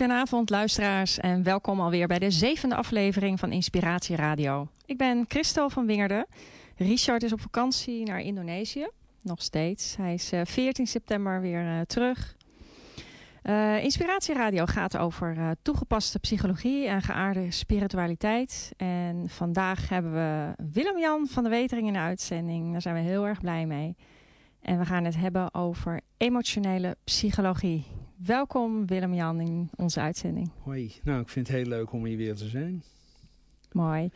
Goedenavond luisteraars en welkom alweer bij de zevende aflevering van Inspiratie Radio. Ik ben Christel van Wingerden. Richard is op vakantie naar Indonesië, nog steeds. Hij is eh, 14 september weer eh, terug. Eh, Inspiratie Radio gaat over eh, toegepaste psychologie en geaarde spiritualiteit. En vandaag hebben we Willem-Jan van de Wetering in de uitzending. Daar zijn we heel erg blij mee. En we gaan het hebben over emotionele psychologie. Welkom Willem-Jan in onze uitzending. Hoi, nou ik vind het heel leuk om hier weer te zijn. Mooi.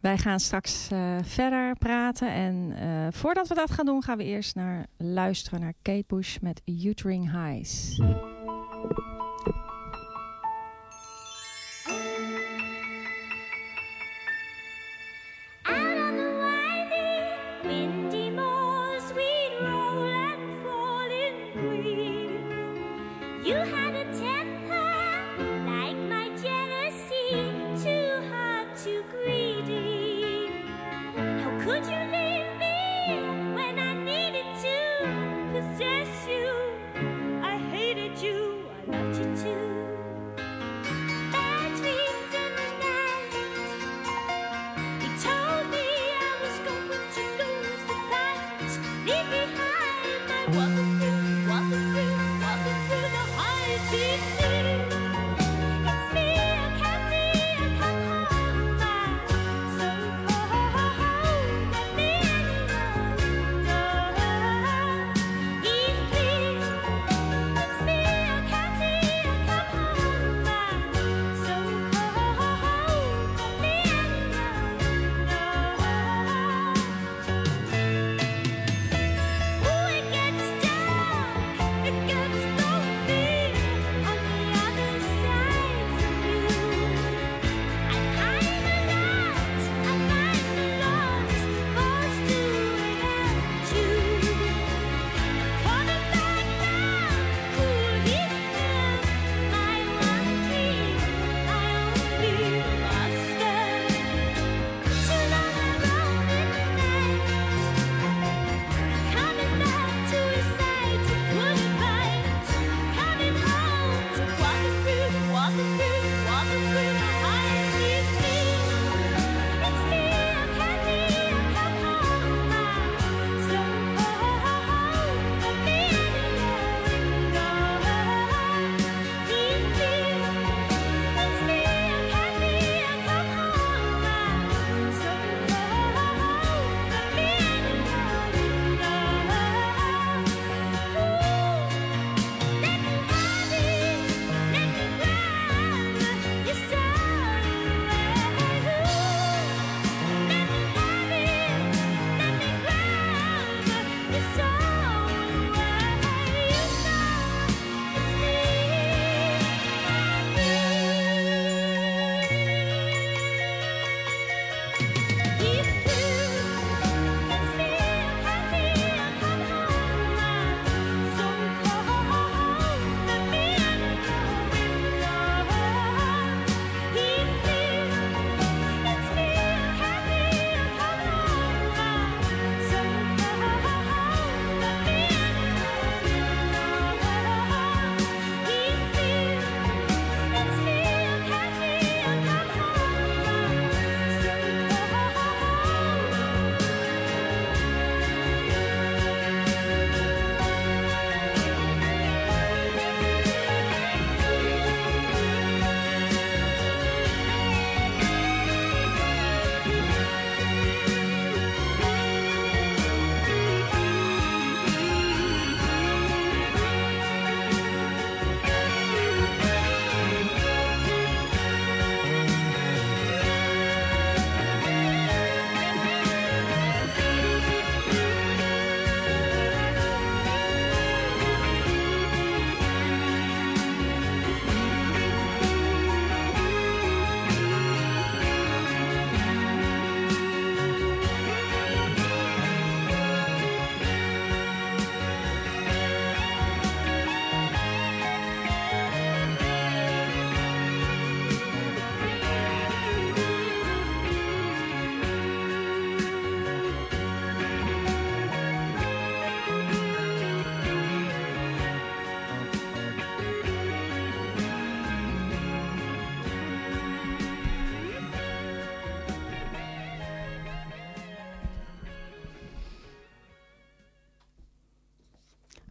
Wij gaan straks eh, verder praten. En eh, voordat we dat gaan doen, gaan we eerst naar luisteren naar Kate Bush met Uterine Highs.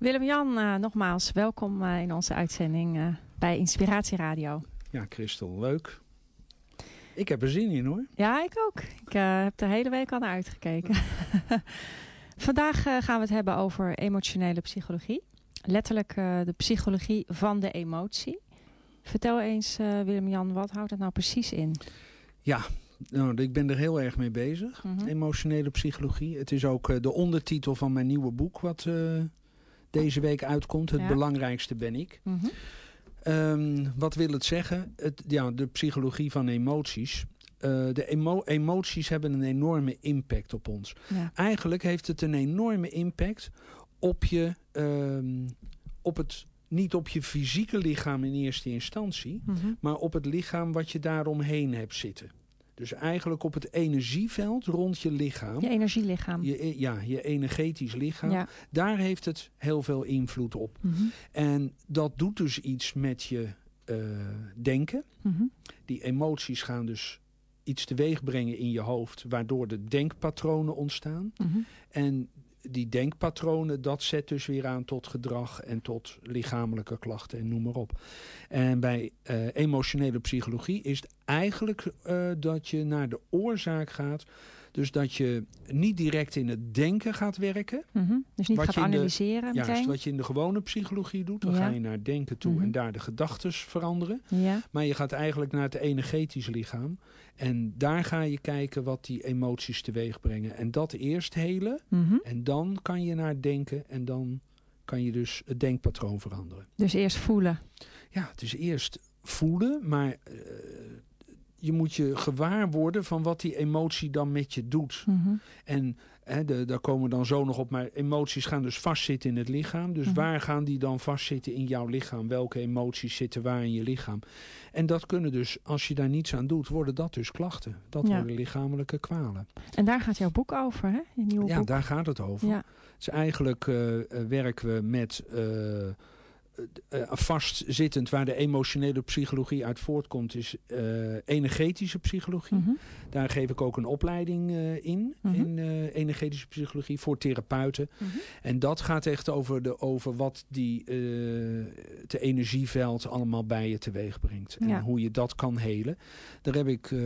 Willem-Jan, eh, nogmaals welkom eh, in onze uitzending eh, bij Inspiratie Radio. Ja, Christel, leuk. Ik heb er zin in hoor. Ja, ik ook. Ik heb de hele week al naar uitgekeken. Vandaag gaan we het hebben over emotionele psychologie. Letterlijk de psychologie van de emotie. Vertel eens, Willem-Jan, wat houdt het nou precies in? Nou, ik ben er heel erg mee bezig. Mhm. Emotionele psychologie. Het is ook de ondertitel van mijn nieuwe boek wat deze week uitkomt. Het Ja. belangrijkste ben ik. Mhm. Ehm, wat wil het zeggen? Het, ja, de psychologie van emoties. Eh, de emo- emoties hebben een enorme impact op ons. Ja. Eigenlijk heeft het een enorme impact op je, ehm, op het, niet op je fysieke lichaam in eerste instantie, Mhm. maar op het lichaam wat je daaromheen hebt zitten. Dus eigenlijk op het energieveld rond je lichaam. Je energielichaam. Je, e- ja, je energetisch lichaam. Ja. Daar heeft het heel veel invloed op. Mhm. En dat doet dus iets met je eh, denken. Mhm. Die emoties gaan dus iets teweeg brengen in je hoofd, waardoor de denkpatronen ontstaan. Mhm. En die denkpatronen, dat zet dus weer aan tot gedrag en tot lichamelijke klachten en noem maar op. En bij eh, emotionele psychologie is het eigenlijk eh, dat je naar de oorzaak gaat. Dus dat je niet direct in het denken gaat werken. Mhm. Dus niet Wat gaat je in de- analyseren Juist, wat je in de gewone psychologie doet. Dan Ja. ga je naar denken toe Mhm. en daar de gedachten veranderen. Ja. Maar je gaat eigenlijk naar het energetisch lichaam. En daar ga je kijken wat die emoties teweeg brengen. En dat eerst helen. Mhm. En dan kan je naar denken. En dan kan je dus het denkpatroon veranderen. Dus eerst voelen. Ja, het is eerst voelen. Maar eh, je moet je gewaar worden van wat die emotie dan met je doet. Mhm. En hè, de, daar komen we dan zo nog op. Maar emoties gaan dus vastzitten in het lichaam. Dus Mhm. waar gaan die dan vastzitten in jouw lichaam? Welke emoties zitten waar in je lichaam? En dat kunnen dus, als je daar niets aan doet, worden dat dus klachten. Dat Ja. worden lichamelijke kwalen. En daar gaat jouw boek over, hè? Je nieuwe Ja, boek. daar gaat het over. Ja. Is eigenlijk eh, eh, werken we met eh, vastzittend waar de emotionele psychologie uit voortkomt, is eh, energetische psychologie. Mhm. Daar geef ik ook een opleiding eh, in, Mhm. in eh, energetische psychologie voor therapeuten. Mhm. En dat gaat echt over, de, over wat die, eh de energieveld allemaal bij je teweeg brengt. En Ja. hoe je dat kan helen. Daar heb ik eh,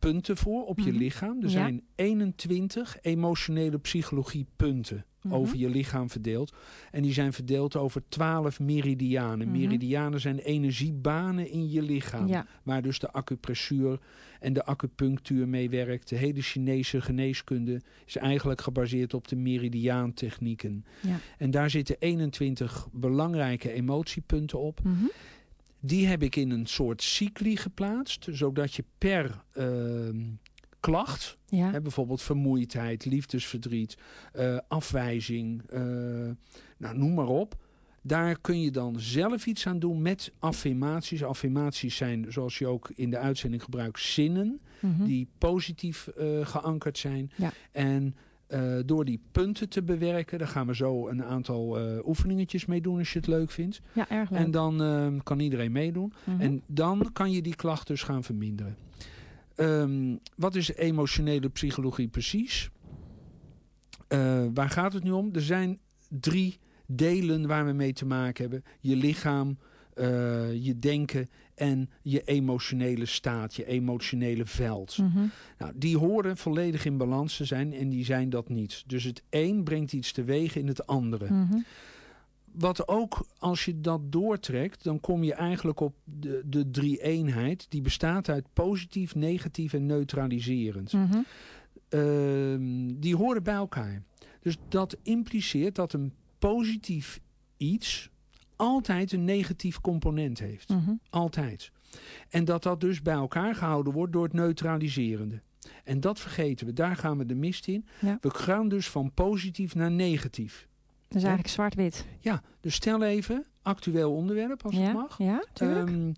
punten voor op je Mhm. lichaam. Er Ja. zijn 21 emotionele psychologie punten Mhm. over je lichaam verdeeld. En die zijn verdeeld over 12 meridianen. Mhm. Meridianen zijn energiebanen in je lichaam. Ja. Waar dus de acupressuur en de acupunctuur mee werkt. De hele Chinese geneeskunde is eigenlijk gebaseerd op de meridiaantechnieken. Ja. En daar zitten 21 belangrijke emotiepunten op. Die heb ik in een soort cycli geplaatst. Zodat je per ehm, klacht, Ja. hè, bijvoorbeeld vermoeidheid, liefdesverdriet, eh, afwijzing, eh, nou, noem maar op. Daar kun je dan zelf iets aan doen met affirmaties. Affirmaties zijn, zoals je ook in de uitzending gebruikt, zinnen Mhm. die positief eh, geankerd zijn. Ja. En eh, door die punten te bewerken, daar gaan we zo een aantal eh, oefeningetjes mee doen als je het leuk vindt. Ja, erg leuk. En dan eh, kan iedereen meedoen. Mhm. En dan kan je die klacht dus gaan verminderen. Ehm, wat is emotionele psychologie precies? Eh, waar gaat het nu om? Er zijn drie delen waar we mee te maken hebben. Je lichaam, je denken en je emotionele staat, je emotionele veld. Mhm. Nou, die horen volledig in balans te zijn en die zijn dat niet. Dus het een brengt iets teweeg in het andere. Mhm. Wat ook, als je dat doortrekt, dan kom je eigenlijk op de, de drie-eenheid. Die bestaat uit positief, negatief en neutraliserend. Mhm. Ehm, die horen bij elkaar. Dus dat impliceert dat een positief iets altijd een negatief component heeft. Mhm. Altijd. En dat dat dus bij elkaar gehouden wordt door het neutraliserende. En dat vergeten we. Daar gaan we de mist in. Ja. We gaan dus van positief naar negatief. Is eigenlijk zwart-wit. Ja, dus stel even, actueel onderwerp als ja? het mag. Ja, tuurlijk. Ehm,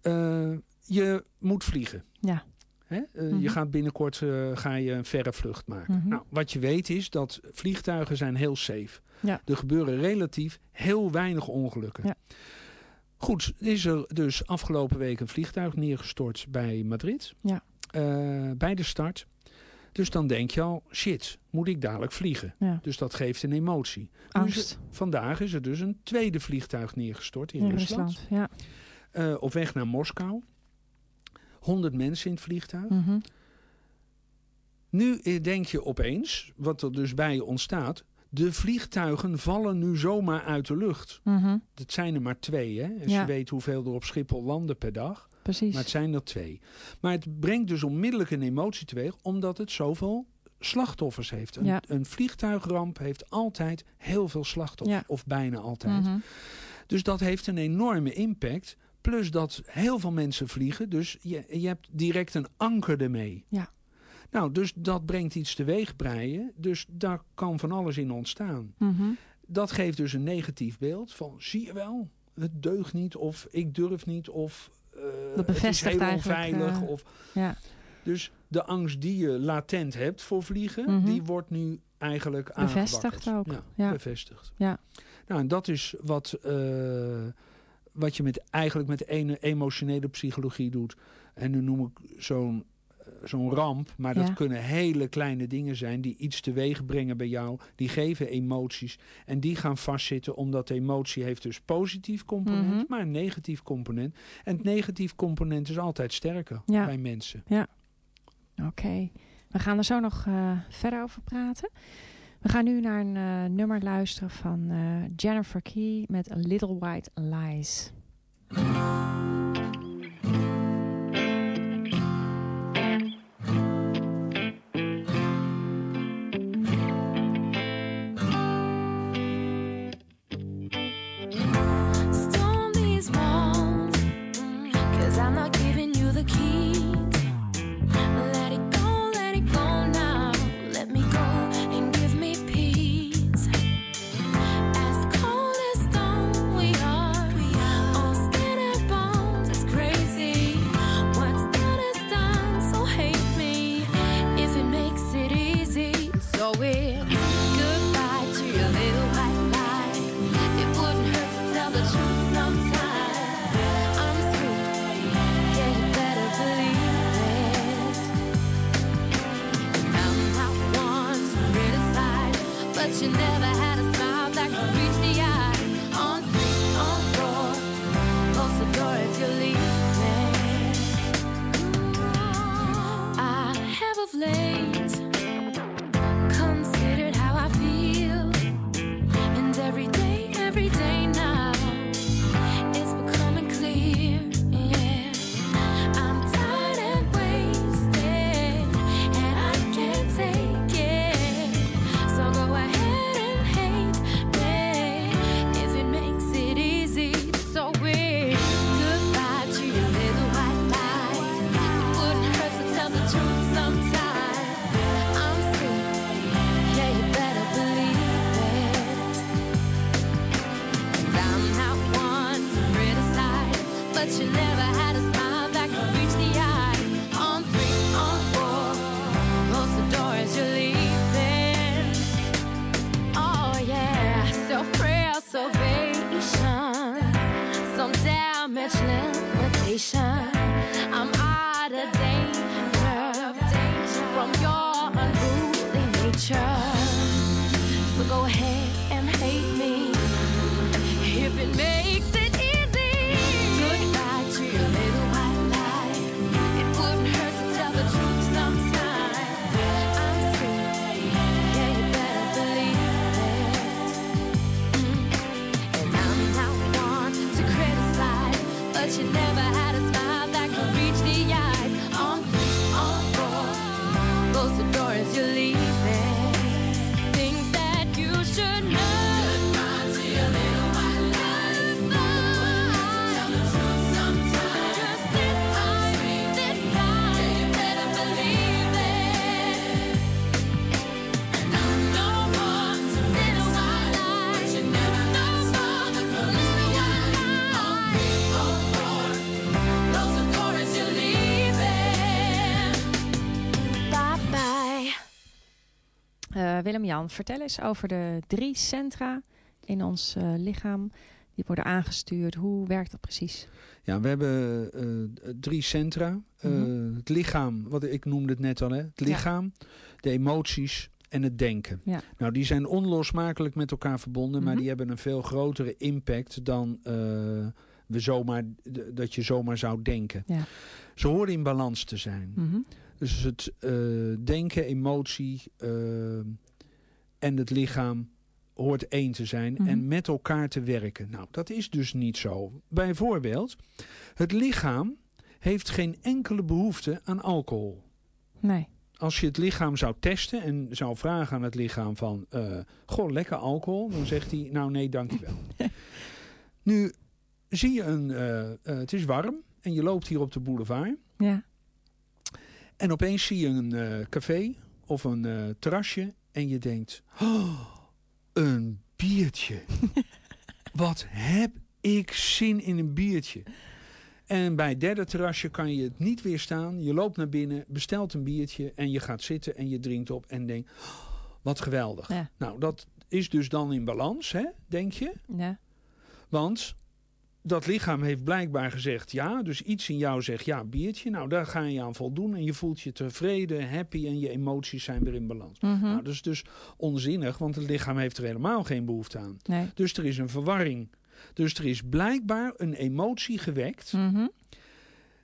eh, je moet vliegen. Ja. Hè? Eh, Mhm. Je gaat binnenkort eh, ga je een verre vlucht maken. Mhm. Nou, wat je weet is dat vliegtuigen zijn heel safe. Ja. Er gebeuren relatief heel weinig ongelukken. Ja. Goed, is er dus afgelopen week een vliegtuig neergestort bij Madrid. Ja. Eh, bij de start. Dus dan denk je al, shit, moet ik dadelijk vliegen? Ja. Dus dat geeft een emotie. Angst vandaag is er dus een tweede vliegtuig neergestort in, in Rusland. Rusland. Ja. Op weg naar Moskou. 100 mensen in het vliegtuig. Mhm. Nu eh, denk je opeens, wat er dus bij je ontstaat... de vliegtuigen vallen nu zomaar uit de lucht. Mhm. Dat zijn er maar twee, hè? Als Ja. je weet hoeveel er op Schiphol landen per dag. Precies. Maar het zijn er twee. Maar het brengt dus onmiddellijk een emotie teweeg... omdat het zoveel slachtoffers heeft. Een, Ja. een vliegtuigramp heeft altijd heel veel slachtoffers. Ja. Of bijna altijd. Mhm. Dus dat heeft een enorme impact. Plus dat heel veel mensen vliegen. Dus je, je hebt direct een anker ermee. Ja. Nou, dus dat brengt iets teweeg breien. Dus daar kan van alles in ontstaan. Mhm. Dat geeft dus een negatief beeld van zie je wel, het deugt niet of ik durf niet of eh, het is bevestigt heel eigenlijk, onveilig. eh, of, Ja. dus de angst die je latent hebt voor vliegen, Mhm. die wordt nu eigenlijk Bevestigd aangewakkerd. ook, Ja, ja. bevestigd. Ja. Nou, en dat is wat, eh, wat je met, eigenlijk met ene emotionele psychologie doet. En nu noem ik zo'n eh, zo'n ramp, maar dat Ja. kunnen hele kleine dingen zijn die iets teweeg brengen bij jou. Die geven emoties en die gaan vastzitten omdat de emotie heeft dus positief component, Mhm. maar een negatief component. En het negatief component is altijd sterker Ja. bij mensen. Oké, we gaan er zo nog eh, verder over praten. We gaan nu naar een eh, nummer luisteren van eh, Jennifer Key met A Little White Lies. Willem-Jan, vertel eens over de drie centra in ons eh, lichaam Die worden aangestuurd. Hoe werkt dat precies? Ja, we hebben eh, drie centra. Eh, Mhm. Het lichaam, wat ik noemde het net al, hè? het Ja. lichaam, de emoties en het denken. Ja. Nou, die zijn onlosmakelijk met elkaar verbonden, maar Mhm. die hebben een veel grotere impact dan we zomaar, dat je zomaar zou denken. Ja. Ze horen in balans te zijn. Mhm. Dus het denken, emotie en het lichaam hoort één te zijn Mhm. en met elkaar te werken. Nou, dat is dus niet zo. Bijvoorbeeld, het lichaam heeft geen enkele behoefte aan alcohol. Nee. Als je het lichaam zou testen en zou vragen aan het lichaam van... eh, goh, lekker alcohol. Dan zegt hij, nou nee, dankjewel. nu zie je een... eh, eh, het is warm en je loopt hier op de boulevard. Ja. En opeens zie je een café of een terrasje en je denkt, oh, een biertje. Wat heb ik zin in een biertje. En bij het derde terrasje kan je het niet weerstaan. Je loopt naar binnen, bestelt een biertje en je gaat zitten en je drinkt op en denkt, oh, wat geweldig. Ja. Nou, dat is dus dan in balans, hè, denk je? Ja. Want dat lichaam heeft blijkbaar gezegd ja. Dus iets in jou zegt ja, biertje. Nou, daar ga je aan voldoen. En je voelt je tevreden, happy en je emoties zijn weer in balans. Mhm. Nou, dat is dus onzinnig, want het lichaam heeft er helemaal geen behoefte aan. Nee. Dus er is een verwarring. Dus er is blijkbaar een emotie gewekt Mhm.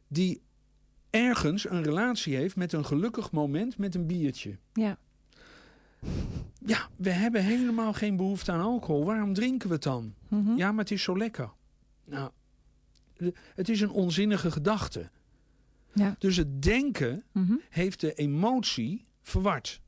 die ergens een relatie heeft met een gelukkig moment met een biertje. Ja. Ja, we hebben helemaal geen behoefte aan alcohol. Waarom drinken we het dan? Mhm. Ja, maar het is zo lekker. Nou, het is een onzinnige gedachte. Ja. Dus het denken Mhm. heeft de emotie verward.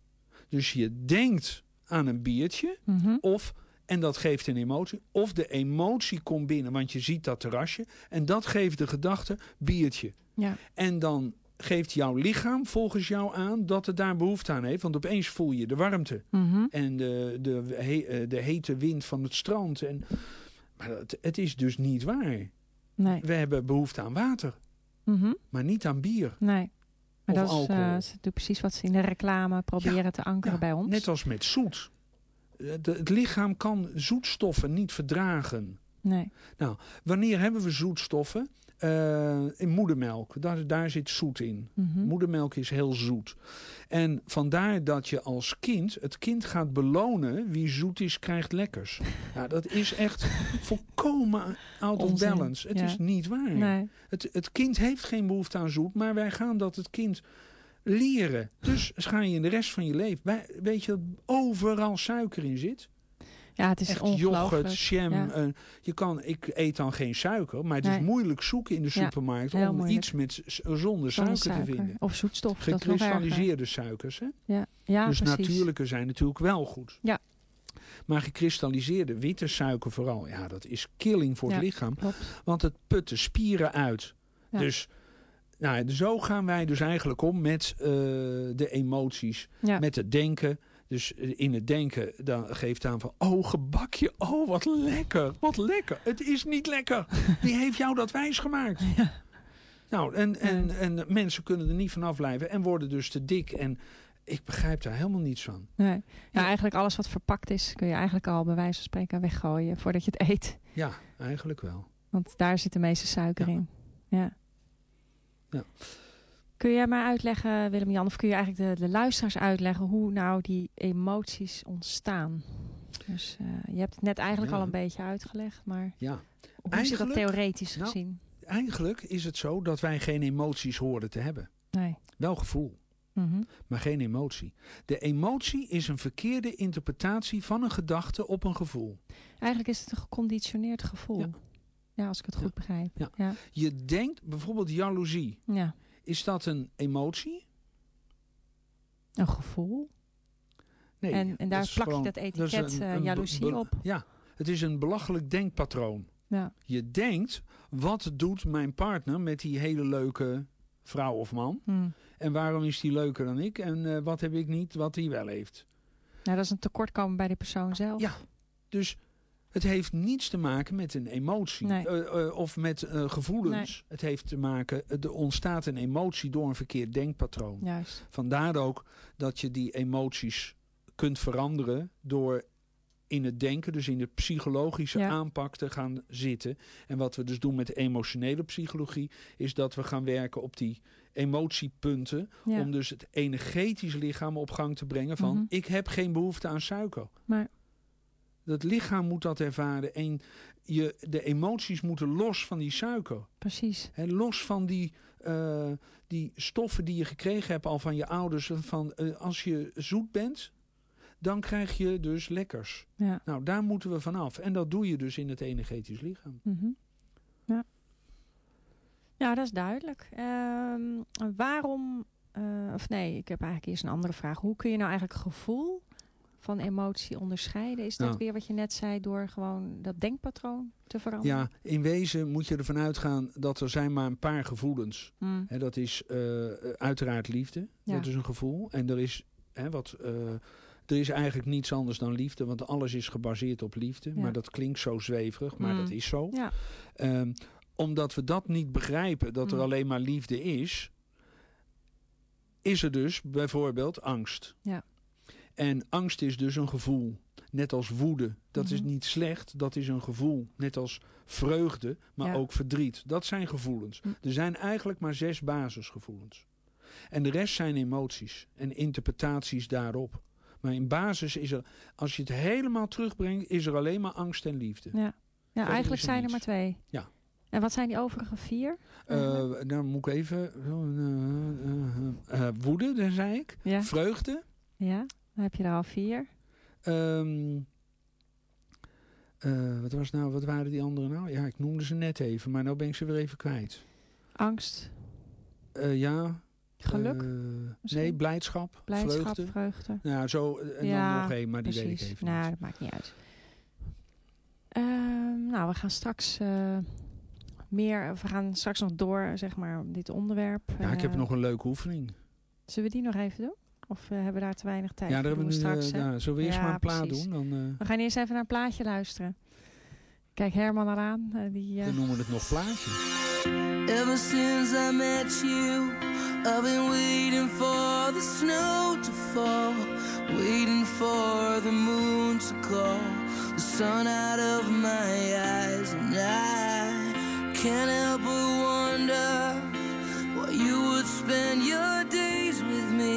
Dus je denkt aan een biertje Mhm. of, en dat geeft een emotie, of de emotie komt binnen, want je ziet dat terrasje en dat geeft de gedachte biertje. Ja. En dan geeft jouw lichaam volgens jou aan dat het daar behoefte aan heeft, want opeens voel je de warmte Mhm. en de, de, he- eh, de hete wind van het strand. En, maar het, het is dus niet waar. Nee. We hebben behoefte aan water, Mhm. maar niet aan bier. Nee. Maar dat is, eh, ze doen precies wat ze in de reclame proberen te ankeren Ja, bij ons. Net als met zoet. Eh, de- het lichaam kan zoetstoffen niet verdragen. Nee. Wanneer hebben we zoetstoffen? Eh, in moedermelk, daar, daar zit zoet in. Mhm. Moedermelk is heel zoet. En vandaar dat je als kind, het kind gaat belonen wie zoet is, krijgt lekkers. Ja, dat is echt volkomen out of Onzin, balance. Het ja. is niet waar. Nee. Het, het kind heeft geen behoefte aan zoet, maar wij gaan dat het kind leren. Dus ga je in de rest van je leven, weet je dat overal suiker in zit? Ja, het is Echt yoghurt, jam. Ja. je kan, ik eet dan geen suiker, maar het Nee. is moeilijk zoeken in de supermarkt om moeilijk. iets met zonder suiker, suiker. te vinden. Of zoetstof. Gekristalliseerde suikers. Hè? Ja, ja dus precies. natuurlijke zijn natuurlijk wel goed. Ja. Maar gekristalliseerde witte suiker vooral, ja, dat is killing voor het lichaam. Klopt. Want het put de spieren uit. Ja. Dus nou, zo gaan wij dus eigenlijk om met eh, de emoties, met het denken. Dus eh, in het denken dan geeft aan van, oh gebakje, oh wat lekker, wat lekker. Het is niet lekker. Wie heeft jou dat wijsgemaakt? Nou, en, en, en mensen kunnen er niet van afblijven en worden dus te dik. En ik begrijp daar helemaal niets van. Nee. Ja, eigenlijk alles wat verpakt is, kun je eigenlijk al bij wijze van spreken weggooien voordat je het eet. Ja, eigenlijk wel. Want daar zit de meeste suiker Ja. in. Ja. Ja. Kun jij maar uitleggen, Willem-Jan, of kun je eigenlijk de, de luisteraars uitleggen hoe nou die emoties ontstaan? Dus eh, je hebt het net eigenlijk Ja. al een beetje uitgelegd, maar Ja. hoe zit dat Eigenlijk- theoretisch nou, gezien? Eigenlijk is het zo dat wij geen emoties horen te hebben. Nee. Wel gevoel. Mhm. maar geen emotie. De emotie is een verkeerde interpretatie van een gedachte op een gevoel. Eigenlijk is het een geconditioneerd gevoel. Ja. Ja, als ik het Ja. goed begrijp. Ja. Ja. Je denkt bijvoorbeeld jaloezie. Ja. Is dat een emotie? Een gevoel. Nee. En- en daar dat plak je dat etiket, is eh, jaloezie op. Ja, het is een belachelijk denkpatroon. Ja. Je denkt, wat doet mijn partner met die hele leuke vrouw of man? Hm. En waarom is die leuker dan ik? En eh, wat heb ik niet wat hij wel heeft? Nou, dat is een tekortkomen bij de persoon zelf. Ja. Dus het heeft niets te maken met een emotie Nee. eh, eh, of met eh, gevoelens. Het heeft te maken, er ontstaat een emotie door een verkeerd denkpatroon. Juist. Vandaar ook dat je die emoties kunt veranderen door in het denken, dus in de psychologische Ja. aanpak te gaan zitten. En wat we dus doen met de emotionele psychologie, is dat we gaan werken op die emotiepunten. Ja. Om dus het energetisch lichaam op gang te brengen van, Mhm. ik heb geen behoefte aan suiker. Maar Dat lichaam moet dat ervaren. En je, de emoties moeten los van die suiker. precies. Hè, los van die, eh, die stoffen die je gekregen hebt al van je ouders. Van, eh, als je zoet bent, dan krijg je dus lekkers. Ja. Nou, daar moeten we vanaf. En dat doe je dus in het energetisch lichaam. Mhm. Ja. ja, dat is duidelijk. Ehm, waarom, eh, of nee, ik heb eigenlijk eerst een andere vraag. Hoe kun je nou eigenlijk gevoel van emotie onderscheiden? Is dat Nou. weer wat je net zei door gewoon dat denkpatroon te veranderen? Ja, in wezen moet je ervan uitgaan dat er zijn maar een paar gevoelens. Mm, dat is eh, uiteraard liefde. Ja. Dat is een gevoel. En er is, wat, eh, er is eigenlijk niets anders dan liefde. Want alles is gebaseerd op liefde. Ja. Maar dat klinkt zo zweverig. Maar Mm. dat is zo. Ja, Ehm, omdat we dat niet begrijpen, dat er Mm. alleen maar liefde is, is er dus bijvoorbeeld angst. Ja. En angst is dus een gevoel. Net als woede. Dat is Mhm. niet slecht, dat is een gevoel. Net als vreugde, maar Ja. ook verdriet. Dat zijn gevoelens. Hm. Er zijn eigenlijk maar zes basisgevoelens. En de rest zijn emoties en interpretaties daarop. Maar in basis is er, als je het helemaal terugbrengt, is er alleen maar angst en liefde. ja. ja Verder eigenlijk er zijn er maar twee. Ja. En wat zijn die overige vier? Eh, dan moet ik even. eh, eh, woede, daar zei ik. Ja, Vreugde. ja, dan heb je er al vier. Ehm, eh, wat, was nou, wat waren die andere nou? Ja, ik noemde ze net even, maar nou ben ik ze weer even kwijt. Angst, Eh, ja. geluk, eh, nee, blijdschap. blijdschap, Vreugde. vreugde. Nou, zo. En Ja, dan nog één, maar die weet ik even nou, niet. dat maakt niet uit. Ehm, nou, we gaan straks meer. We gaan straks nog door, zeg maar, dit onderwerp. Ja, ik heb nog een leuke oefening. Zullen we die nog even doen? Of eh, hebben we daar te weinig tijd ja, voor? daar hebben we nu. straks. eh, hè? nou, zullen we eerst Ja, maar een plaat precies. doen? Dan, eh, We gaan eerst even naar een plaatje luisteren. Kijk Herman eraan. die, eh, dan noemen we het nog plaatje. Ever since I met you, I've been waiting for the snow to fall, waiting for the moon to call, the sun out of my eyes, and I can't help but wonder why you would spend your days with me,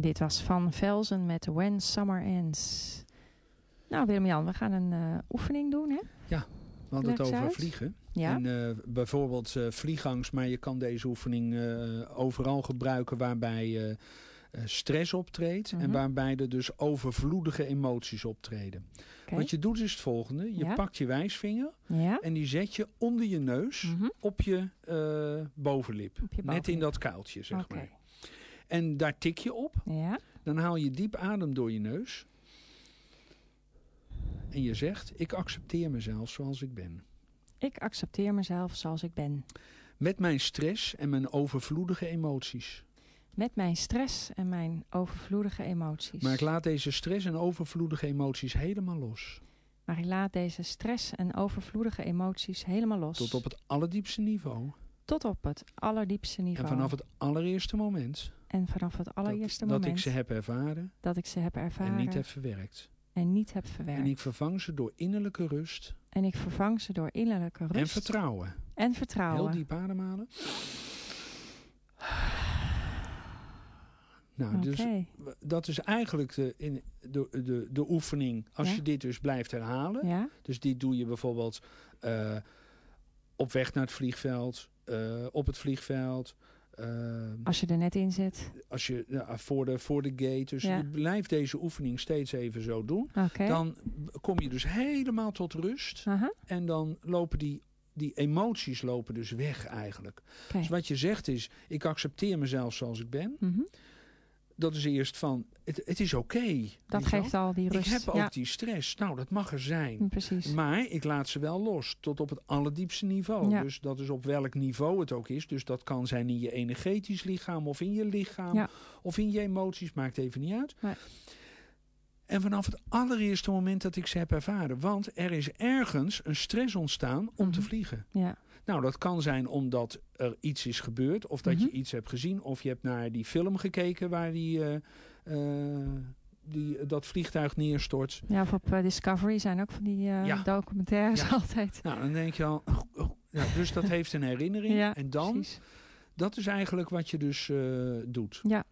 Dit was Van Velzen met When Summer Ends. Nou, Willem-Jan, we gaan een eh, oefening doen, hè? We hadden het over uit. vliegen. Ja. En eh, bijvoorbeeld eh vliegangst, maar je kan deze oefening overal gebruiken waarbij stress optreedt en Mhm. waarbij er dus overvloedige emoties optreden. Wat je doet is het volgende. Je Ja. pakt je wijsvinger Ja. en die zet je onder je neus Mhm. op je bovenlip. Op je Net in bovenlip. dat kuiltje, zeg Oké. maar. En daar tik je op. Ja. Dan haal je diep adem door je neus. En je zegt, ik accepteer mezelf zoals ik ben. Ik accepteer mezelf zoals ik ben. Met mijn stress en mijn overvloedige emoties. Met mijn stress en mijn overvloedige emoties. Maar ik laat deze stress en overvloedige emoties helemaal los. Maar ik laat deze stress en overvloedige emoties helemaal los. Tot op het allerdiepste niveau. Tot op het allerdiepste niveau. En vanaf het allereerste moment, En vanaf het dat, allereerste dat moment ik ze heb ervaren dat ik ze heb ervaren en niet heb verwerkt. en niet heb verwerkt. En ik vervang ze door innerlijke rust En ik vervang ze door innerlijke rust en vertrouwen. en vertrouwen. Heel diep ademhalen. Nou, dus dat is eigenlijk de, in, de, de, de oefening. Als Ja. je dit dus blijft herhalen. Ja? Dus dit doe je bijvoorbeeld eh, op weg naar het vliegveld, eh, op het vliegveld. Eh, Als je er net in zit. als je voor, de, voor de gate. Dus Ja. je blijft deze oefening steeds even zo doen. Dan kom je dus helemaal tot rust. En dan lopen die, die emoties lopen dus weg eigenlijk. Dus wat je zegt is, ik accepteer mezelf zoals ik ben. Mhm. Dat is eerst van, het, het is oké. Dat geeft al die Ik rust. heb ook die stress. Nou, dat mag er zijn. precies. Maar ik laat ze wel los, tot op het allerdiepste niveau. Ja. Dus dat is op welk niveau het ook is. Dus dat kan zijn in je energetisch lichaam of in je lichaam Ja. of in je emoties, maakt even niet uit. Nee. En vanaf het allereerste moment dat ik ze heb ervaren, want er is ergens een stress ontstaan om te Mhm. vliegen. Ja. Nou, dat kan zijn omdat er iets is gebeurd, of dat je Mhm. iets hebt gezien, of je hebt naar die film gekeken waar die, eh, eh, die, dat vliegtuig neerstort. ja, of op eh, Discovery zijn ook van die Ja. documentaires Ja. altijd. Nou, dan denk je al, oh, oh. Ja, dus dat heeft een herinnering. En dan, precies. dat is eigenlijk wat je dus doet. Ja.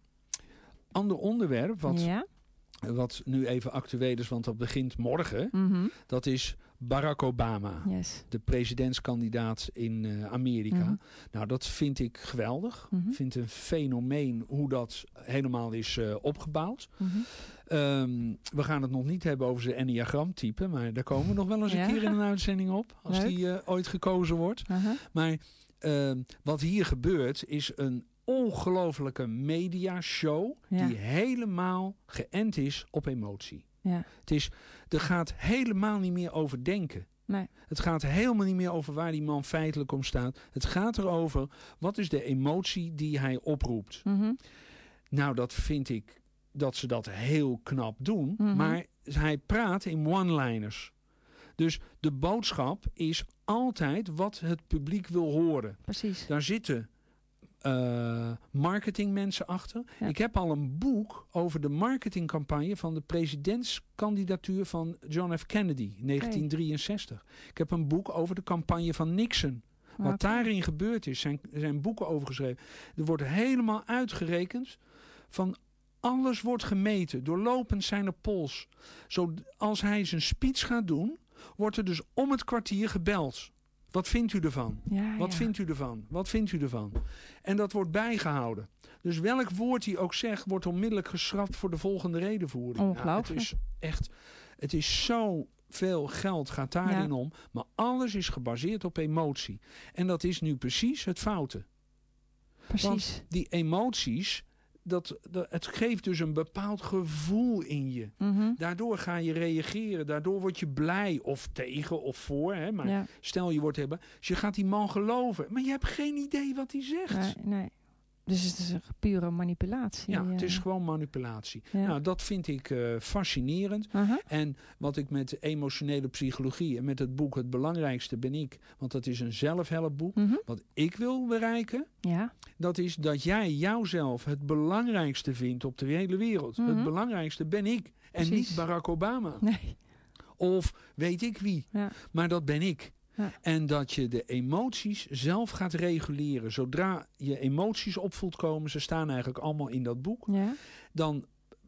Ander onderwerp, wat, wat nu even actueel is, want dat begint morgen, Mhm. dat is Barack Obama. Yes. De presidentskandidaat in eh, Amerika. Mhm. Nou, dat vind ik geweldig. Ik vind een fenomeen hoe dat helemaal is eh, opgebouwd. Mhm. Ehm, we gaan het nog niet hebben over zijn enneagramtype, maar daar komen we nog wel eens een keer in een uitzending op, als Leuk. die eh, ooit gekozen wordt. Maar ehm, wat hier gebeurt is een ongelofelijke mediashow Ja. die helemaal geënt is op emotie. Ja. Het is, er gaat helemaal niet meer over denken. Nee. Het gaat helemaal niet meer over waar die man feitelijk om staat. Het gaat erover, wat is de emotie die hij oproept? Mhm. Nou, dat vind ik dat ze dat heel knap doen. Mhm. Maar hij praat in one-liners. Dus de boodschap is altijd wat het publiek wil horen. Precies. Daar zitten eh, marketingmensen achter. Ja. Ik heb al een boek over de marketingcampagne van de presidentskandidatuur van John F. Kennedy, 1963. Ik heb een boek over de campagne van Nixon. Wat daarin gebeurd is, zijn, zijn boeken over geschreven. Er wordt helemaal uitgerekend van alles wordt gemeten. Doorlopend zijn er polls. Zo, als hij zijn speech gaat doen, wordt er dus om het kwartier gebeld. Wat vindt u ervan? Ja, Wat ja. vindt u ervan? Wat vindt u ervan? En dat wordt bijgehouden. Dus welk woord hij ook zegt, wordt onmiddellijk geschrapt voor de volgende redenvoering. Nou, Ongelooflijk. het is echt, het is zo veel geld gaat daarin Ja. om. Maar alles is gebaseerd op emotie. En dat is nu precies het foute. Precies. Die emoties, dat, dat, het geeft dus een bepaald gevoel in je. Mhm. Daardoor ga je reageren. Daardoor word je blij of tegen of voor. Hè? Maar Ja. stel je wordt hebben. Dus je gaat die man geloven. Maar je hebt geen idee wat hij zegt. Nee, nee. Dus het is een pure manipulatie. Ja, het is eh. gewoon manipulatie. Ja. Nou, dat vind ik eh, fascinerend. Aha. En wat ik met emotionele psychologie en met het boek Het Belangrijkste ben ik, want dat is een zelfhelpboek. Mhm. Wat ik wil bereiken, Ja. dat is dat jij jouzelf het belangrijkste vindt op de hele wereld. Mhm. Het belangrijkste ben ik. En Precies. niet Barack Obama. Nee. Of weet ik wie. Ja. Maar dat ben ik. Ja. En dat je de emoties zelf gaat reguleren. Zodra je emoties op voelt komen, ze staan eigenlijk allemaal in dat boek. Ja. Dan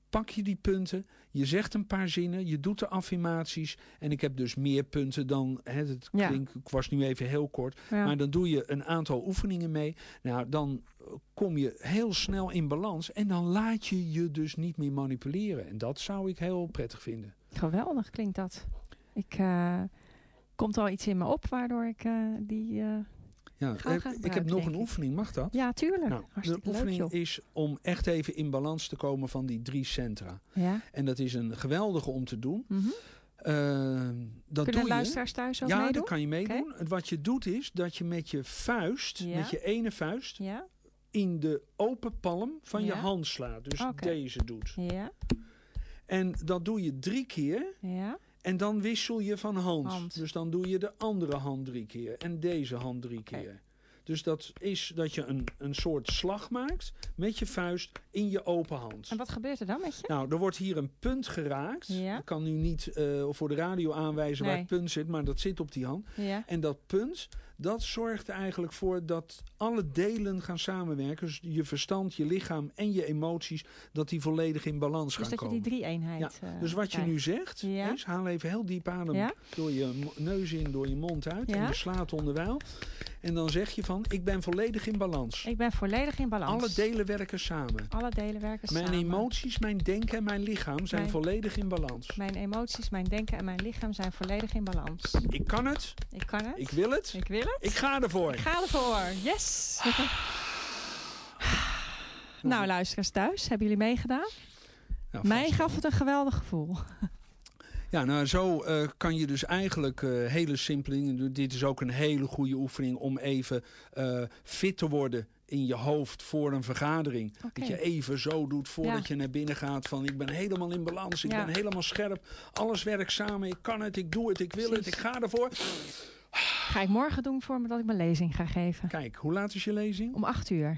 pak je die punten, je zegt een paar zinnen, je doet de affirmaties. En ik heb dus meer punten dan, hè, het Ja. klinkt, ik was nu even heel kort. Ja. Maar dan doe je een aantal oefeningen mee. Nou, dan kom je heel snel in balans. En dan laat je je dus niet meer manipuleren. En dat zou ik heel prettig vinden. Geweldig klinkt dat. Ik eh, komt al iets in me op waardoor ik eh, die. eh, Ja, eh, ik heb nog een oefening, mag dat? Ja, tuurlijk. Nou, de leuk, oefening is om echt even in balans te komen van die drie centra. Ja. En dat is een geweldige om te doen. Eh, dat Kunnen doe je. luisteraars thuis ook Ja, meedoen? dat kan je meedoen. Het Wat je doet is dat je met je vuist, Ja. met je ene vuist, Ja, in de open palm van je hand slaat. Dus deze doet. ja, En dat doe je drie keer. ja. En dan wissel je van hand. Hand. Dus dan doe je de andere hand drie keer. En deze hand drie keer. Dus dat is dat je een, een soort slag maakt met je vuist in je open hand. En wat gebeurt er dan met je? Nou, er wordt hier een punt geraakt. Ja. Ik kan nu niet eh, voor de radio aanwijzen waar het punt zit, maar dat zit op die hand. Ja. En dat punt, dat zorgt er eigenlijk voor dat alle delen gaan samenwerken. Dus je verstand, je lichaam en je emoties, dat die volledig in balans Dus gaan dat je komen. die drie-eenheid. eh, Dus wat je nu zegt, Ja. is haal even heel diep adem Ja. door je neus in, door je mond uit. En Ja. je slaat onderwijl. En dan zeg je van, ik ben volledig in balans. Ik ben volledig in balans. Alle delen werken samen. Alle delen werken Mijn samen. emoties, mijn denken en mijn lichaam zijn Mijn- volledig in balans. Mijn emoties, mijn denken en mijn lichaam zijn volledig in balans. Ik kan het, Ik kan het. ik wil het, Ik wil het. Ik ga ervoor. Ik ga ervoor. Yes! nou, luisteraars thuis, hebben jullie meegedaan? Mij gaf het een geweldig gevoel. Ja, nou zo eh, kan je dus eigenlijk eh, hele simpele dingen doen. Dit is ook een hele goede oefening om even eh, fit te worden in je hoofd voor een vergadering. Dat je even zo doet voordat Ja. je naar binnen gaat van ik ben helemaal in balans, ik Ja. ben helemaal scherp. Alles werkt samen, ik kan het, ik doe het, ik wil Precies. het, ik ga ervoor. Ga ik morgen doen voor me dat ik mijn lezing ga geven. Kijk, hoe laat is je lezing? Om acht uur.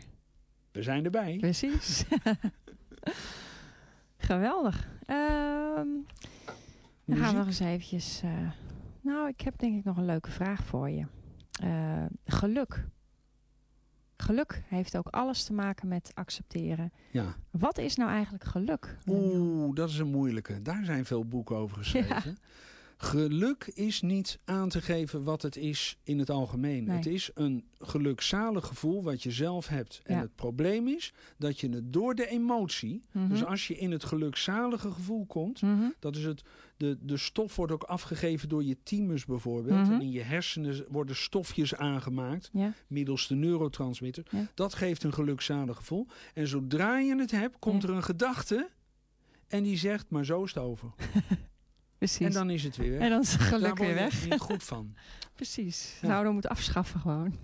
We zijn erbij. Precies. Geweldig. Ehm, dan gaan we nog eens eventjes... eh, nou, ik heb denk ik nog een leuke vraag voor je. Eh, geluk. Geluk heeft ook alles te maken met accepteren. Ja. Wat is nou eigenlijk geluk? Oeh, dat is een moeilijke. Daar zijn veel boeken over geschreven. Geluk is niet aan te geven wat het is in het algemeen. Nee. Het is een gelukzalig gevoel wat je zelf hebt. En Ja. het probleem is dat je het door de emotie... Mhm. Dus als je in het gelukzalige gevoel komt... Mhm. Dat is het, de, de stof wordt ook afgegeven door je thymus bijvoorbeeld. Mhm. En in je hersenen worden stofjes aangemaakt Ja. middels de neurotransmitter. Ja. Dat geeft een gelukzalig gevoel. En zodra je het hebt, komt er een gedachte en die zegt, maar zo is het over. Precies. En dan is het weer weg. En dan is het Daar geluk word weer weg. niet goed van. Precies. Ja. Zouden we moeten afschaffen gewoon.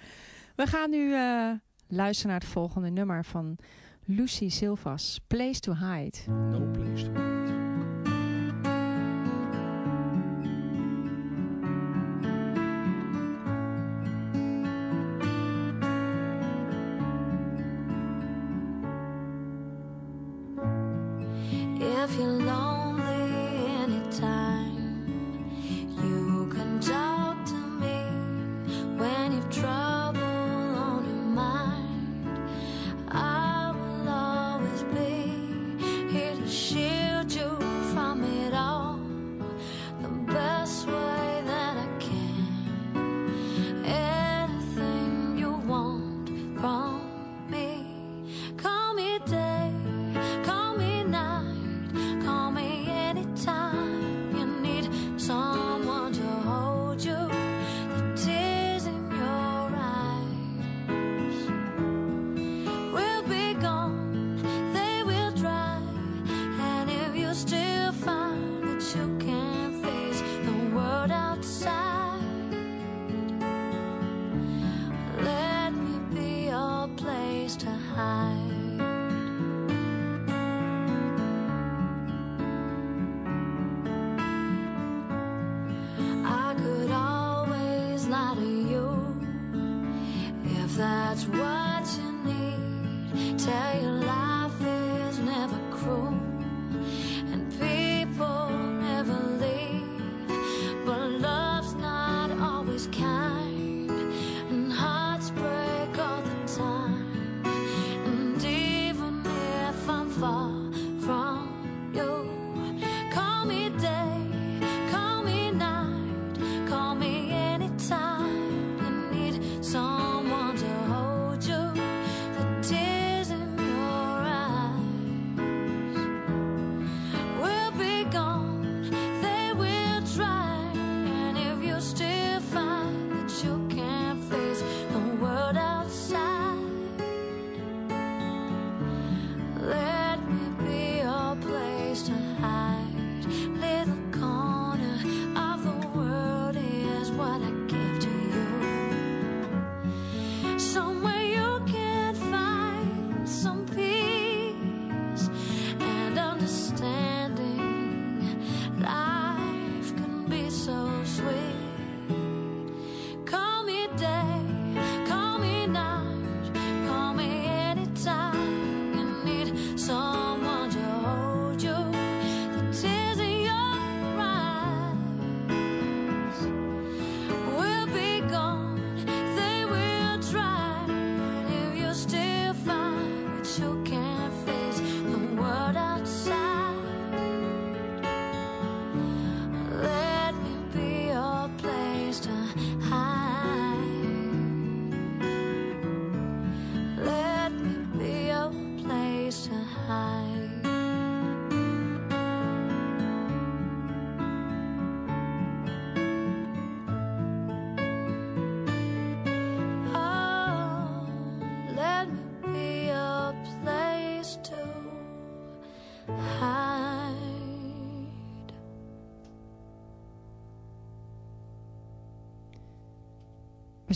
we gaan nu eh, luisteren naar het volgende nummer van Lucy Silvas. Place to Hide. No place to hide.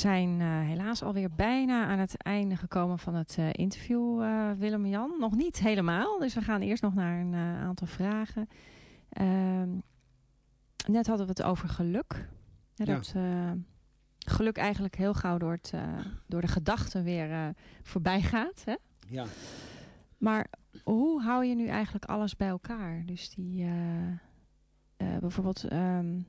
Zijn eh, helaas alweer bijna aan het einde gekomen van het eh, interview, eh, Willem en Jan. Nog niet helemaal, dus we gaan eerst nog naar een aantal vragen. Ehm, net hadden we het over geluk. Ja. Dat geluk eigenlijk heel gauw door, het, door de gedachten weer voorbij gaat. Hè? Ja. Maar hoe hou je nu eigenlijk alles bij elkaar? Dus die, bijvoorbeeld ehm,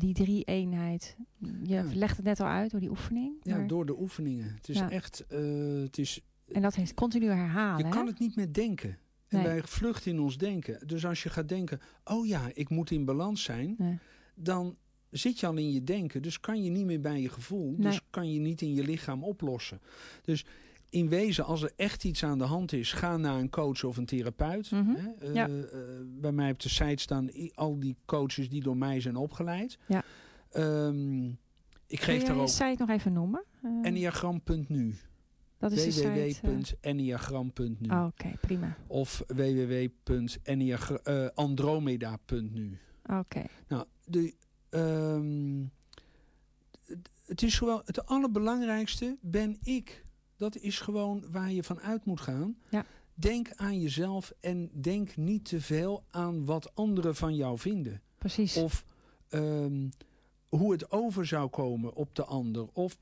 die drie-eenheid. Je Ja. legt het net al uit door die oefening. ja, maar- door de oefeningen. Het is Ja. echt... eh, het is, En dat heeft continu herhalen. je hè? kan het niet meer denken. En Nee. wij vluchten in ons denken. Dus als je gaat denken, oh ja, ik moet in balans zijn. Nee. Dan zit je al in je denken. Dus kan je niet meer bij je gevoel. Nee. Dus kan je niet in je lichaam oplossen. Dus in wezen, als er echt iets aan de hand is, ga naar een coach of een therapeut. Mhm. Hè? Eh, eh, bij mij op de site staan al die coaches die door mij zijn opgeleid. Ja. Ehm, ik Kun geef je daar je ook site nog even noemen? Eh, enneagram.nu. dat is de site. www.enneagram.nu oh, Oké, prima. of www.andromeda.nu. Oké. Nou, de, ehm, het- is gewoon het allerbelangrijkste ben ik. Dat is gewoon waar je van uit moet gaan. Ja. Denk aan jezelf en denk niet te veel aan wat anderen van jou vinden. Precies. Of ehm, hoe het over zou komen op de ander. Of,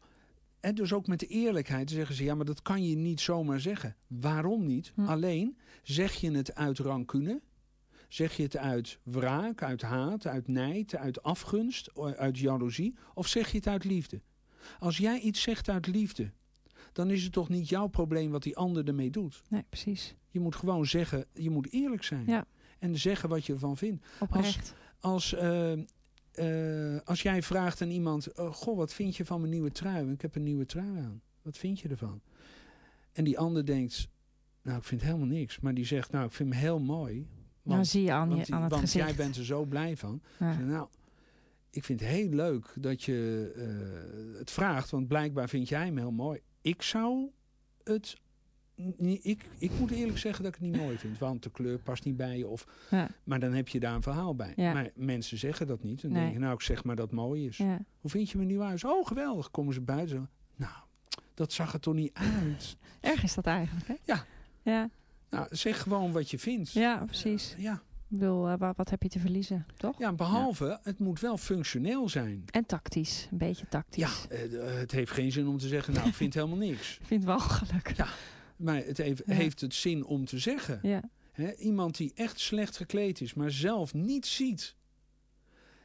en dus ook met de eerlijkheid zeggen ze... ja, maar dat kan je niet zomaar zeggen. Waarom niet? Hm. Alleen, zeg je het uit rancune... Zeg je het uit wraak, uit haat, uit nijd, uit afgunst, uit jaloezie? Of zeg je het uit liefde? Als jij iets zegt uit liefde, dan is het toch niet jouw probleem wat die ander ermee doet. Nee, precies. Je moet gewoon zeggen, je moet eerlijk zijn. Ja. En zeggen wat je ervan vindt. Oprecht. Als, eh, eh, als jij vraagt aan iemand, oh, goh, wat vind je van mijn nieuwe trui? Ik heb een nieuwe trui aan. Wat vind je ervan? En die ander denkt, nou, ik vind helemaal niks. Maar die zegt, nou, ik vind hem heel mooi. dan Want, zie je aan, want, je, aan het want gezicht. jij bent er zo blij van. Ja. Ik zeg, nou, ik vind het heel leuk dat je eh, het vraagt. Want blijkbaar vind jij hem heel mooi. Ik zou het... niet- Ik, ik moet eerlijk zeggen dat ik het niet mooi vind. Want de kleur past niet bij je. Of, Ja. maar dan heb je daar een verhaal bij. Ja. Maar mensen zeggen dat niet. Dan Nee. denk je, nou, ik zeg maar dat het mooi is. Ja. Hoe vind je mijn nieuw huis? Oh, geweldig. Komen ze buiten. Nou, dat zag er toch niet uit? Erg is dat eigenlijk, hè? Ja. Ja, Nou, zeg gewoon wat je vindt. ja precies. Ja, Ik bedoel, eh, wa- wat heb je te verliezen, toch? Ja, behalve, het moet wel functioneel zijn. En tactisch, een beetje tactisch. Ja, eh, het heeft geen zin om te zeggen, nou, ik vind helemaal niks. Ik vind het wel gelukkig. Ja. Maar het heeft, Ja. heeft het zin om te zeggen. Ja. Hè, iemand die echt slecht gekleed is, maar zelf niet ziet.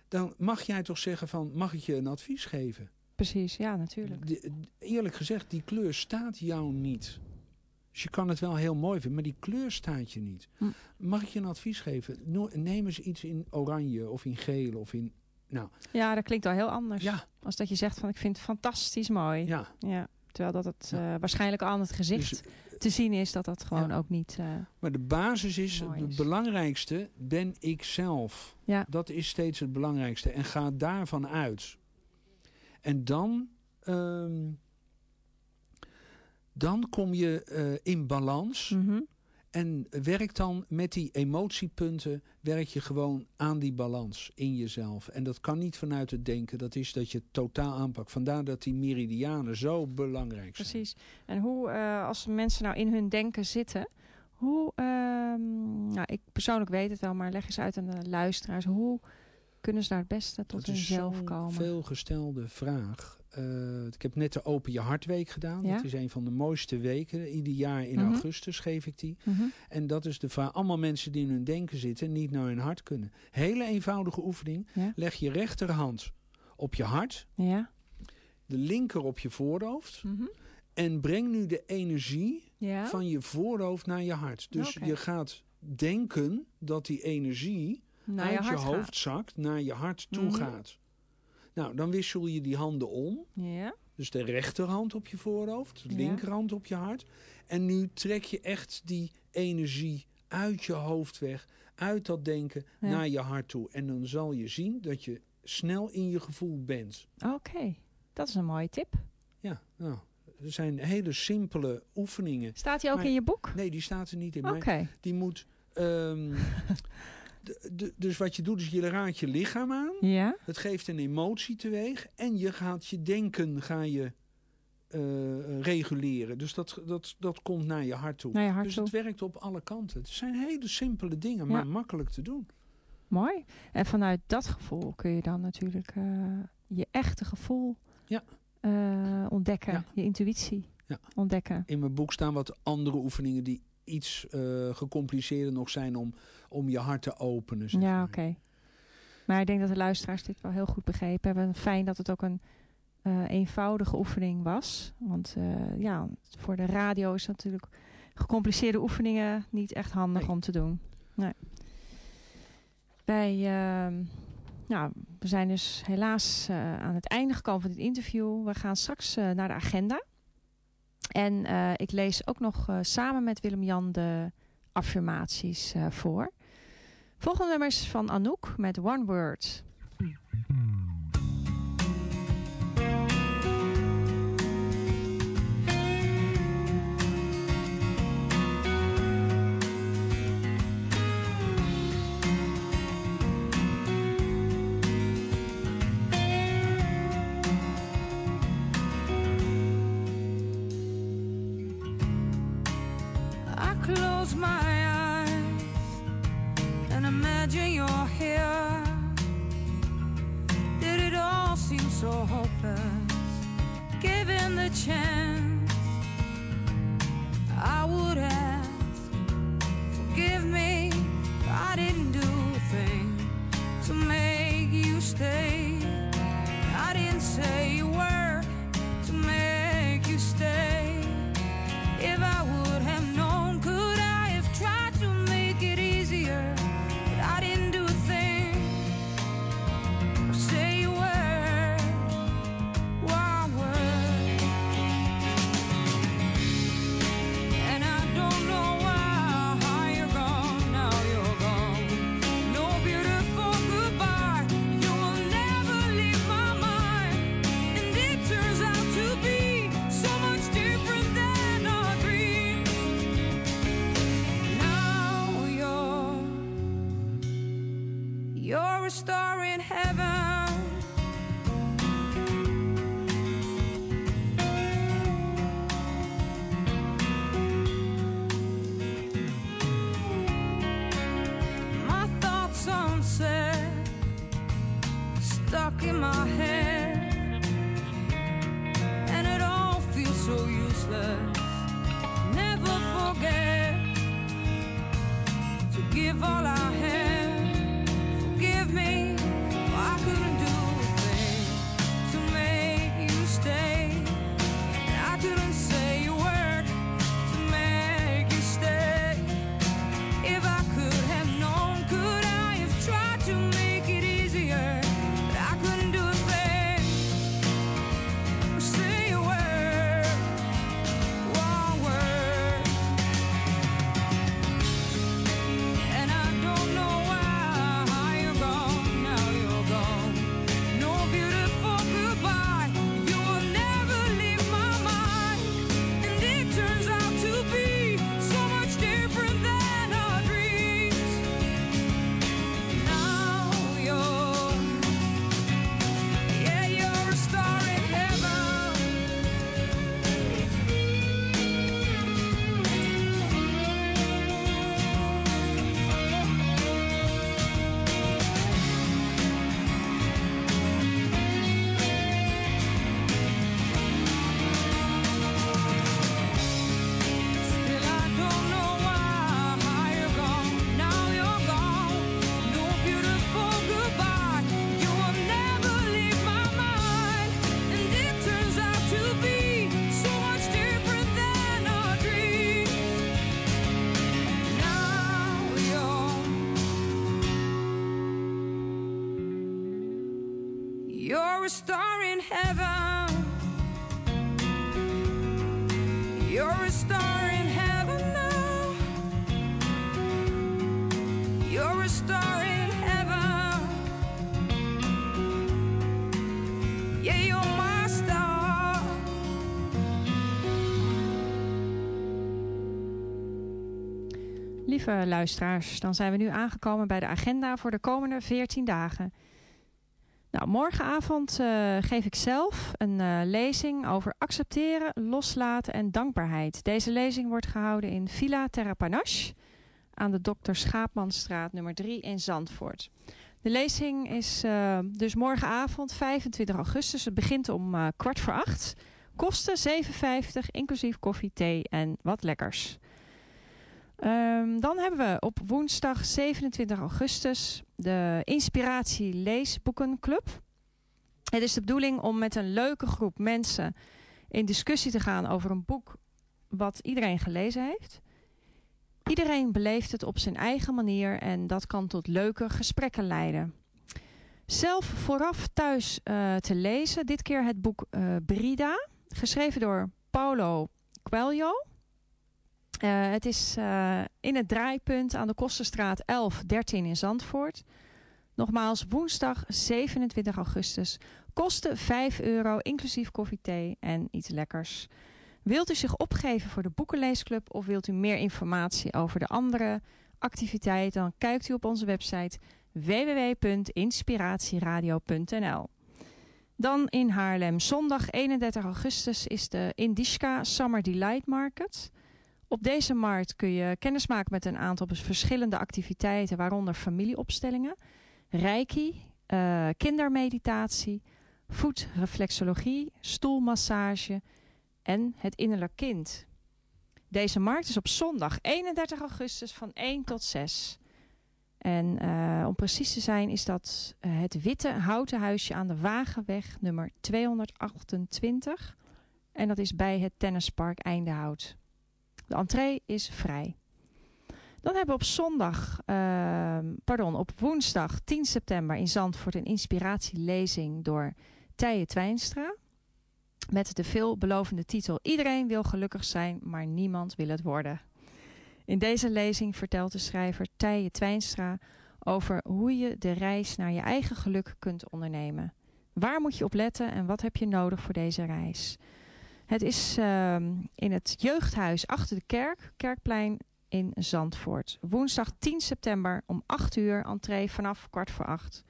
Dan mag jij toch zeggen van, mag ik je een advies geven? precies. Ja, natuurlijk. De- eerlijk gezegd, die kleur staat jou niet. Dus je kan het wel heel mooi vinden, maar die kleur staat je niet. Hm. Mag ik je een advies geven? Neem eens iets in oranje of in geel of in... Nou, Ja, dat klinkt wel heel anders. ja, Als dat je zegt van ik vind het fantastisch mooi. ja. Ja. Terwijl dat het Ja. eh, waarschijnlijk al aan het gezicht Dus, te zien is dat dat gewoon Ja. ook niet... eh, maar de basis is, het belangrijkste ben ik zelf. Ja. Dat is steeds het belangrijkste. En ga daarvan uit. En dan... ehm, dan kom je eh, in balans. mhm. En werk dan met die emotiepunten, werk je gewoon aan die balans in jezelf. En dat kan niet vanuit het denken, dat is dat je het totaal aanpakt. Vandaar dat die meridianen zo belangrijk zijn. Precies. En hoe, eh, als mensen nou in hun denken zitten, hoe, ehm, nou, ik persoonlijk weet het wel, maar leg eens uit aan de luisteraars, hoe kunnen ze daar het beste tot dat is hunzelf zo'n komen? veelgestelde vraag. Eh, ik heb net de Open Je Hartweek gedaan. Ja? Dat is een van de mooiste weken. Ieder jaar in Mhm. augustus geef ik die. Mhm. En dat is de vraag. Allemaal mensen die in hun denken zitten en niet naar hun hart kunnen. Hele eenvoudige oefening. Ja. Leg je rechterhand op je hart. Ja. de linker op je voorhoofd. Mhm. En breng nu de energie van je voorhoofd naar je hart. Dus je gaat denken dat die energie Naar uit je je, hoofd zakt, naar je hart toe gaat. Nou, dan wissel je die handen om. Ja. Dus de rechterhand op je voorhoofd, de linkerhand op je hart. En nu trek je echt die energie uit je hoofd weg, uit dat denken, Ja. naar je hart toe. En dan zal je zien dat je snel in je gevoel bent. Oké, dat is een mooie tip. Ja, nou, er zijn hele simpele oefeningen. Staat die ook Maar- in je boek? Nee, die staat er niet in. Oké. Die moet. ehm, dus wat je doet, is je raakt je lichaam aan. Ja. Het geeft een emotie teweeg. En je gaat je denken ga je, eh, reguleren. Dus dat, dat, dat komt naar je hart toe. Je hart dus toe. het werkt op alle kanten. Het zijn hele simpele dingen, Ja. maar makkelijk te doen. Mooi. En vanuit dat gevoel kun je dan natuurlijk eh, je echte gevoel Ja. eh, ontdekken. Ja. Je intuïtie Ja. ontdekken. In mijn boek staan wat andere oefeningen die iets gecompliceerder nog zijn om, om je hart te openen. zeg Ja, oké. Maar ik denk dat de luisteraars dit wel heel goed begrepen hebben. Fijn dat het ook een eh, eenvoudige oefening was. Want eh, ja, voor de radio is natuurlijk gecompliceerde oefeningen niet echt handig Nee. om te doen. Nee. Wij, nou, we zijn dus helaas eh, aan het einde gekomen van dit interview. We gaan straks naar de agenda. En ik lees ook nog samen met Willem-Jan de affirmaties voor. Volgende is van Anouk met One Word. Close my all I Lieve luisteraars, dan zijn we nu aangekomen bij de agenda voor de komende 14 dagen. Nou, morgenavond eh, geef ik zelf een eh, lezing over accepteren, loslaten en dankbaarheid. Deze lezing wordt gehouden in Villa Terra Panache aan de Dr. Schaapmanstraat nummer 3 in Zandvoort. De lezing is eh, dus morgenavond 25 augustus. Het begint om eh, kwart voor acht. Kosten 7,50 inclusief koffie, thee en wat lekkers. Ehm, dan hebben we op woensdag 27 augustus de Inspiratie Leesboekenclub. Het is de bedoeling om met een leuke groep mensen in discussie te gaan over een boek wat iedereen gelezen heeft. Iedereen beleeft het op zijn eigen manier en dat kan tot leuke gesprekken leiden. Zelf vooraf thuis eh, te lezen, dit keer het boek eh, Brida, geschreven door Paulo Coelho. Eh, het is in het draaipunt aan de Kosterstraat 1113 in Zandvoort. Nogmaals, woensdag 27 augustus. Kosten 5 euro, inclusief koffie, thee en iets lekkers. Wilt u zich opgeven voor de Boekenleesclub of wilt u meer informatie over de andere activiteiten? Dan kijkt u op onze website www.inspiratieradio.nl Dan in Haarlem, zondag 31 augustus is de Indishka Summer Delight Market. Op deze markt kun je kennis maken met een aantal verschillende activiteiten, waaronder familieopstellingen, reiki, eh, kindermeditatie, voetreflexologie, stoelmassage en het innerlijk kind. Deze markt is op zondag 31 augustus van 1 tot 6. En eh, om precies te zijn is dat eh, het witte houten huisje aan de Wagenweg nummer 228. En dat is bij het tennispark Eindehout. De entree is vrij. Dan hebben we op zondag, uh, pardon, op woensdag 10 september in Zandvoort een inspiratielezing door Tije Twijnstra. Met de veelbelovende titel Iedereen wil gelukkig zijn, maar niemand wil het worden. In deze lezing vertelt de schrijver Tije Twijnstra over hoe je de reis naar je eigen geluk kunt ondernemen. Waar moet je op letten en wat heb je nodig voor deze reis? Het is uh, in het jeugdhuis achter de kerk, Kerkplein in Zandvoort. Woensdag 10 september om 8 uur, entree vanaf kwart voor acht.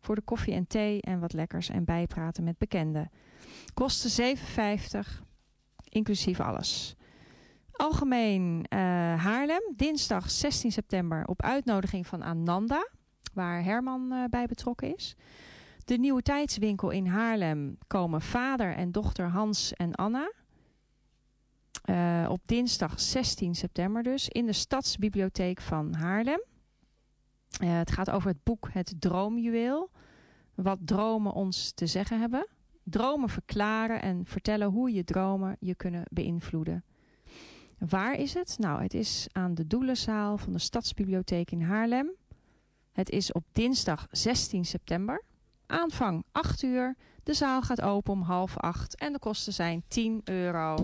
Voor de koffie en thee en wat lekkers en bijpraten met bekenden. Kosten 7,50, inclusief alles. Algemeen uh, Haarlem, dinsdag 16 september op uitnodiging van Ananda, waar Herman uh, bij betrokken is. De Nieuwe Tijdswinkel in Haarlem komen vader en dochter Hans en Anna. Eh, op dinsdag 16 september dus. In de Stadsbibliotheek van Haarlem. Eh, het gaat over het boek Het Droomjuweel. Wat dromen ons te zeggen hebben. Dromen verklaren en vertellen hoe je dromen je kunnen beïnvloeden. Waar is het? Nou, het is aan de Doelenzaal van de Stadsbibliotheek in Haarlem. Het is op dinsdag 16 september. Aanvang 8 uur. De zaal gaat open om half 8 en de kosten zijn 10 euro.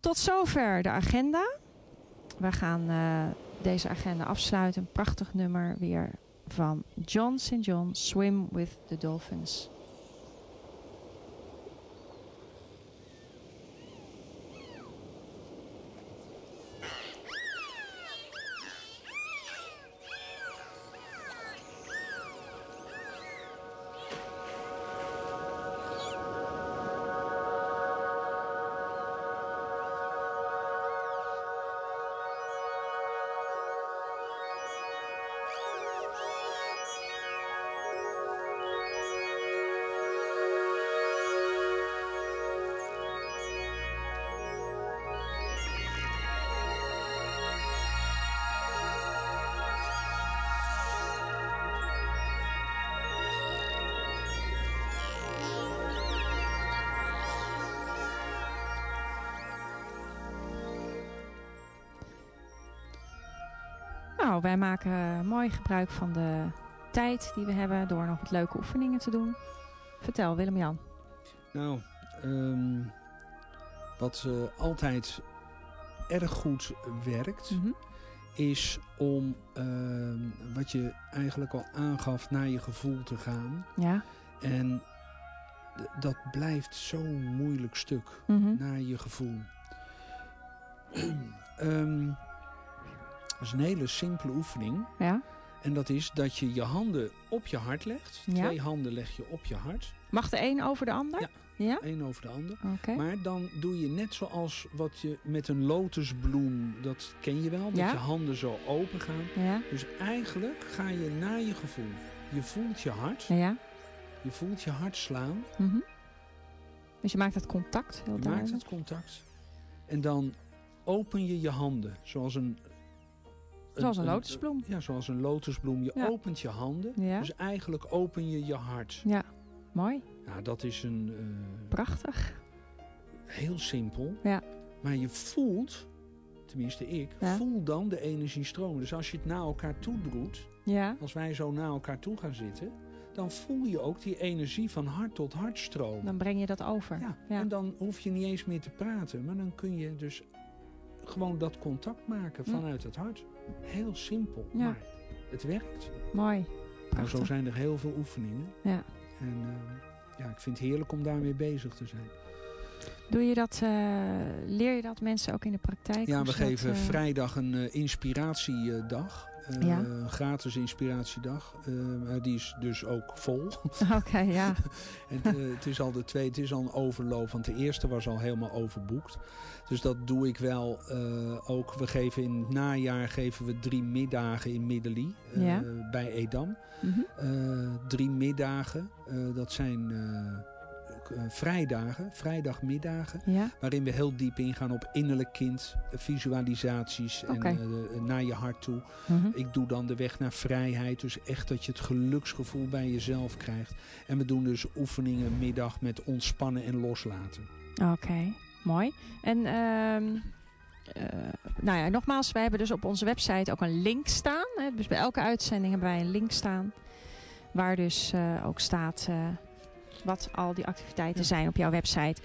Tot zover de agenda. We gaan eh, deze agenda afsluiten. Een prachtig nummer weer van John St. John, Swim with the Dolphins. Nou, wij maken mooi gebruik van de tijd die we hebben door nog wat leuke oefeningen te doen. Vertel, Willem-Jan. Nou, ehm, wat eh, altijd erg goed werkt, Mhm. is om ehm, wat je eigenlijk al aangaf naar je gevoel te gaan. Ja. En dat blijft zo'n moeilijk stuk, Mhm. naar je gevoel. Ehm, dat is een hele simpele oefening. Ja. En dat is dat je je handen op je hart legt. Ja. Twee handen leg je op je hart. Mag de een over de ander? Ja. Ja? Eén over de ander. Maar dan doe je net zoals wat je met een lotusbloem, dat ken je wel, dat Ja. je handen zo open gaan. Ja. Dus eigenlijk ga je naar je gevoel. Je voelt je hart, Ja. je voelt je hart slaan, Mhm. Dus je maakt het contact heel je maakt duidelijk. het contact. En dan open je je handen, zoals een... Zoals een lotusbloem. Ja, zoals een lotusbloem. Je Ja. opent je handen, Ja. dus eigenlijk open je je hart. Ja. Mooi. Nou, dat is een... eh, Prachtig. heel simpel. Ja. Maar je voelt, tenminste ik, Ja. voel dan de energie stromen. Dus als je het naar elkaar toe doet, Ja. als wij zo naar elkaar toe gaan zitten, dan voel je ook die energie van hart tot hart stromen. Dan breng je dat over. ja. ja. En dan hoef je niet eens meer te praten, maar dan kun je dus gewoon dat contact maken Hm. vanuit het hart. Heel simpel, Ja. maar het werkt. Mooi. Nou, zo zijn er heel veel oefeningen. Ja. En eh, ja, ik vind het heerlijk om daarmee bezig te zijn. Doe je dat, eh, leer je dat mensen ook in de praktijk? Ja, we dat, geven eh, vrijdag een eh, inspiratiedag. Ja. Een gratis inspiratiedag. Eh, maar die is dus ook vol. Oké, ja. en, eh, het is al de tweede, het is al een overloop. Want de eerste was al helemaal overboekt. Dus dat doe ik wel ook. We geven in het najaar geven we drie middagen in Middelie. Ja. Bij Edam. Mhm. Drie middagen. dat zijn eh, vrijdagen, vrijdagmiddagen. Ja. Waarin we heel diep ingaan op innerlijk kind, eh, visualisaties en eh, naar je hart toe. Mhm. Ik doe dan de weg naar vrijheid. Dus echt dat je het geluksgevoel bij jezelf krijgt. En we doen dus oefeningen middag met ontspannen en loslaten. Oké, mooi. En ehm, eh, nou ja, nogmaals, wij hebben dus op onze website ook een link staan. Hè. Dus bij elke uitzending hebben wij een link staan. Waar dus ook staat wat al die activiteiten Ja. zijn op jouw website.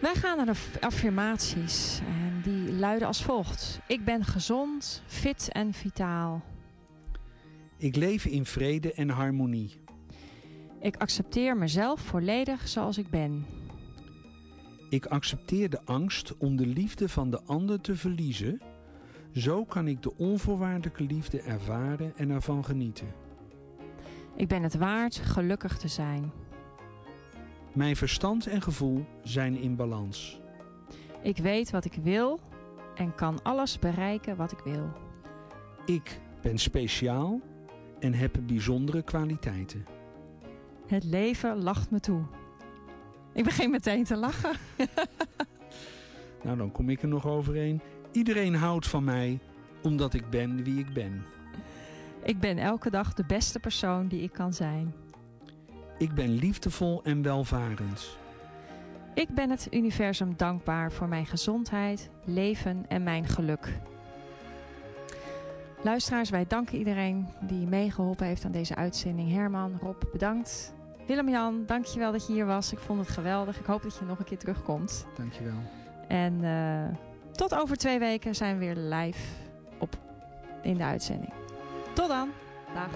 Wij gaan naar de affirmaties. En die luiden als volgt. Ik ben gezond, fit en vitaal. Ik leef in vrede en harmonie. Ik accepteer mezelf volledig zoals ik ben. Ik accepteer de angst om de liefde van de ander te verliezen. Zo kan ik de onvoorwaardelijke liefde ervaren en ervan genieten. Ik ben het waard gelukkig te zijn. Mijn verstand en gevoel zijn in balans. Ik weet wat ik wil en kan alles bereiken wat ik wil. Ik ben speciaal en heb bijzondere kwaliteiten. Het leven lacht me toe. Ik begin meteen te lachen. Nou, dan kom ik er nog overheen. Iedereen houdt van mij, omdat ik ben wie ik ben. Ik ben elke dag de beste persoon die ik kan zijn. Ik ben liefdevol en welvarend. Ik ben het universum dankbaar voor mijn gezondheid, leven en mijn geluk. Luisteraars, wij danken iedereen die meegeholpen heeft aan deze uitzending. Herman, Rob, bedankt. Willem-Jan, dankjewel dat je hier was. Ik vond het geweldig. Ik hoop dat je nog een keer terugkomt. Dankjewel. En eh, tot over twee weken zijn we weer live op in de uitzending. Tot dan. Dag.